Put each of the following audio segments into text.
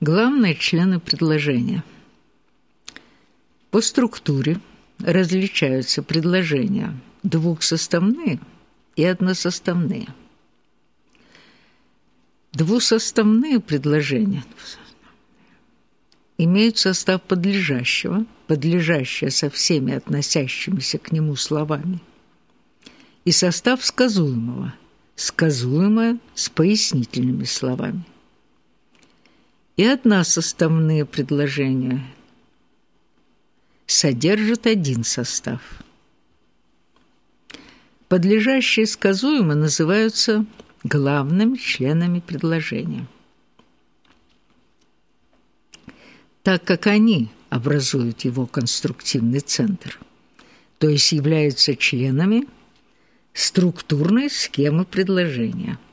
Главные члены предложения. По структуре различаются предложения двухсоставные и односоставные. Двусоставные предложения имеют состав подлежащего, подлежащее со всеми относящимися к нему словами, и состав сказуемого, сказуемое с пояснительными словами и односоставные предложения содержат один состав. Подлежащие сказуемо называются главными членами предложения. Так как они образуют его конструктивный центр, то есть являются членами структурной схемы предложения –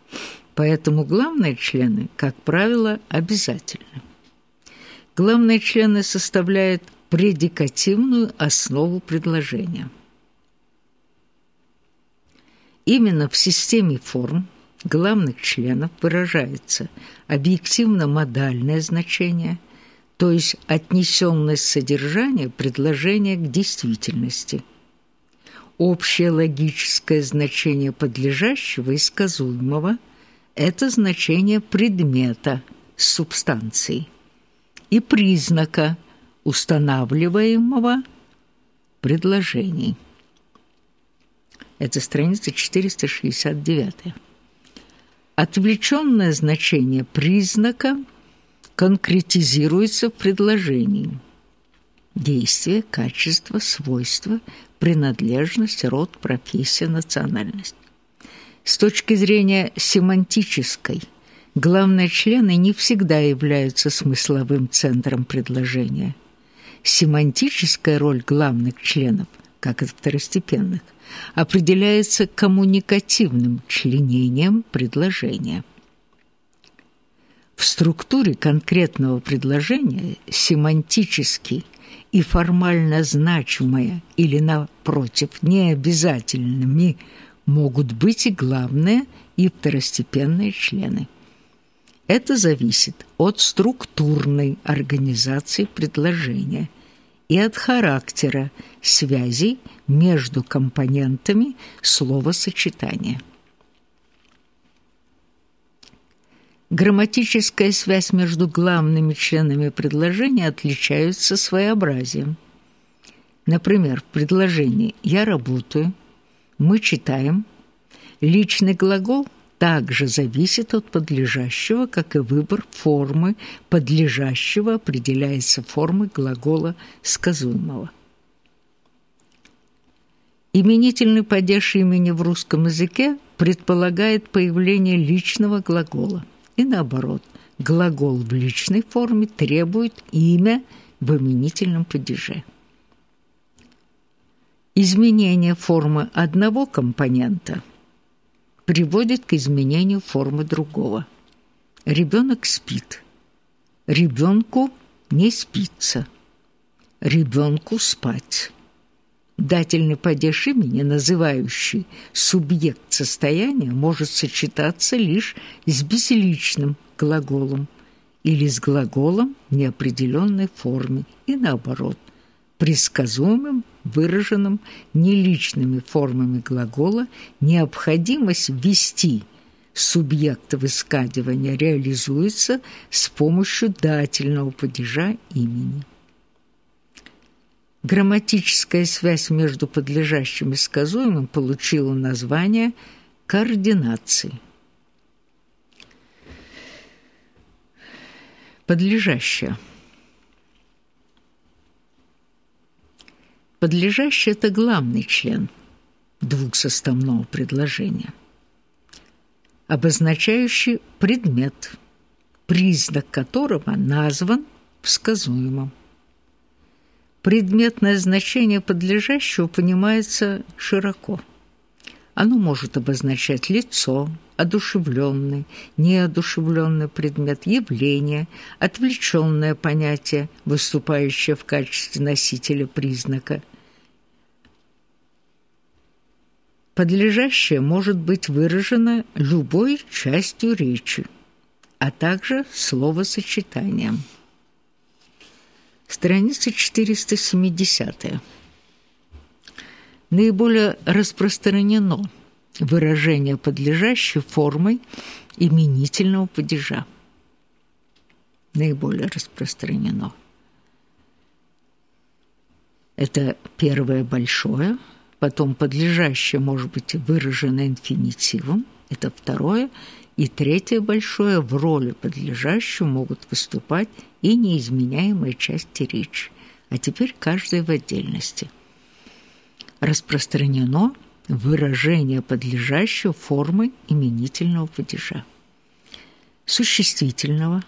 Поэтому главные члены, как правило, обязательны. Главные члены составляют предикативную основу предложения. Именно в системе форм главных членов выражается объективно-модальное значение, то есть отнесенность содержания предложения к действительности, общее логическое значение подлежащего и сказуемого – это значение предмета субстанции и признака устанавливаемого предложений. Это страница 469. Отвлеченное значение признака конкретизируется в предложении. Действие, качество, свойства, принадлежность, род, профессия, национальность. С точки зрения семантической, главные члены не всегда являются смысловым центром предложения. Семантическая роль главных членов, как и второстепенных, определяется коммуникативным членением предложения. В структуре конкретного предложения семантически и формально значимое или, напротив, необязательными – могут быть и главные, и второстепенные члены. Это зависит от структурной организации предложения и от характера связей между компонентами словосочетания. Грамматическая связь между главными членами предложения отличается своеобразием. Например, в предложении «я работаю» мы читаем «личный глагол» также зависит от подлежащего, как и выбор формы подлежащего определяется формой глагола сказуемого. Именительный падеж имени в русском языке предполагает появление личного глагола. И наоборот, глагол в личной форме требует имя в именительном падеже. Изменение формы одного компонента приводит к изменению формы другого. Ребенок спит. Ребенку не спится. Ребенку спать. Дательный падеж имени, называющий субъект состояния, может сочетаться лишь с безличным глаголом или с глаголом неопределенной форме и наоборот, предсказуемым выраженном неличными формами глагола необходимость ввести субъект высказывания реализуется с помощью дательного падежа имени. Грамматическая связь между подлежащим и сказуемым получила название координации. Подлежащее – Подлежащий – это главный член двухсоставного предложения, обозначающий предмет, признак которого назван в. Предметное значение подлежащего понимается широко. Оно может обозначать лицо, одушевленный, неодушевленный предмет, явление, отвлеченное понятие, выступающее в качестве носителя признака – Подлежащее может быть выражено любой частью речи, а также словосочетанием. Страница 470. Наиболее распространено выражение, подлежащее формой именительного падежа. Наиболее распространено. Это первое большое, потом подлежащее может быть выражено инфинитивом, это второе, и третье большое в роли подлежащего могут выступать и неизменяемые части речи, а теперь каждая в отдельности. Распространено выражение подлежащего формы именительного падежа. Существительного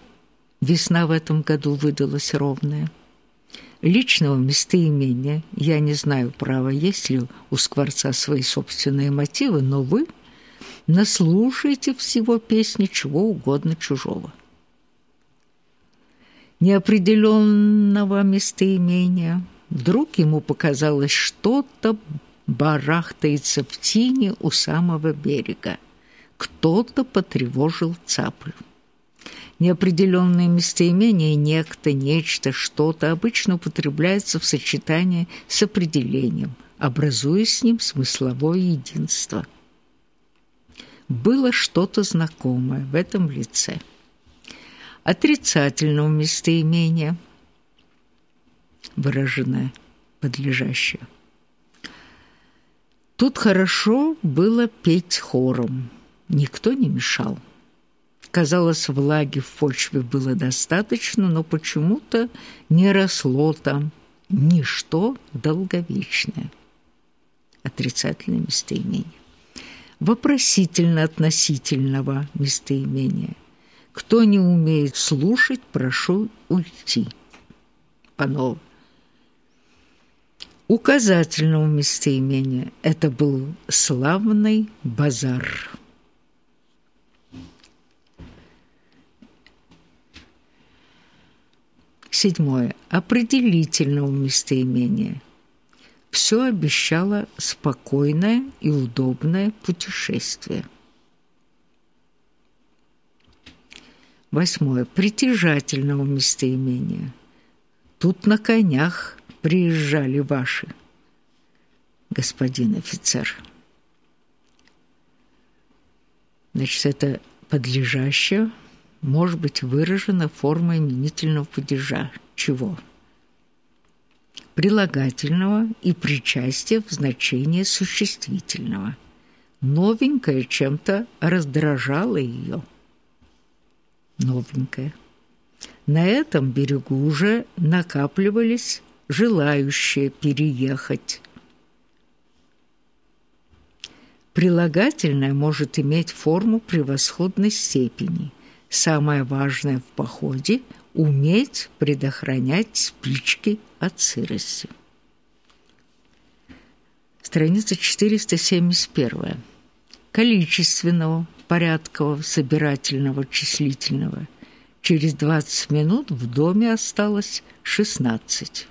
весна в этом году выдалась ровная. Личного местоимения я не знаю, право, есть ли у Скворца свои собственные мотивы, но вы – наслушайте всего песни чего угодно чужого. Неопределенного местоимения вдруг ему показалось что-то барахтается в тине у самого берега. Кто-то потревожил цаплю. Неопределенное местоимение «некто», «нечто», «что-то» обычно употребляется в сочетании с определением, образуя с ним смысловое единство – было что-то знакомое в этом лице. Отрицательного местоимения, выраженное подлежащее. Тут хорошо было петь хором, никто не мешал. Казалось, влаги в почве было достаточно, но почему-то не росло там ничто долговечное. Отрицательное местоимение вопросительно-относительного местоимения. Кто не умеет слушать, прошу уйти. Панов. Указательного местоимения это был славный базар. Седьмое. Определительного местоимения – все обещало спокойное и удобное путешествие. Восьмое. Притяжательного местоимения. Тут на конях приезжали ваши, господин офицер. Значит, это подлежащее может быть выражено формой именительного падежа. Чего? прилагательного и причастия в значении существительного. Новенькое чем-то раздражало ее. Новенькое. На этом берегу уже накапливались желающие переехать. Прилагательное может иметь форму превосходной степени. Самое важное в походе – уметь предохранять спички от сырости. Страница 471. Количественного, порядкового, собирательного, числительного. Через 20 минут в доме осталось 16.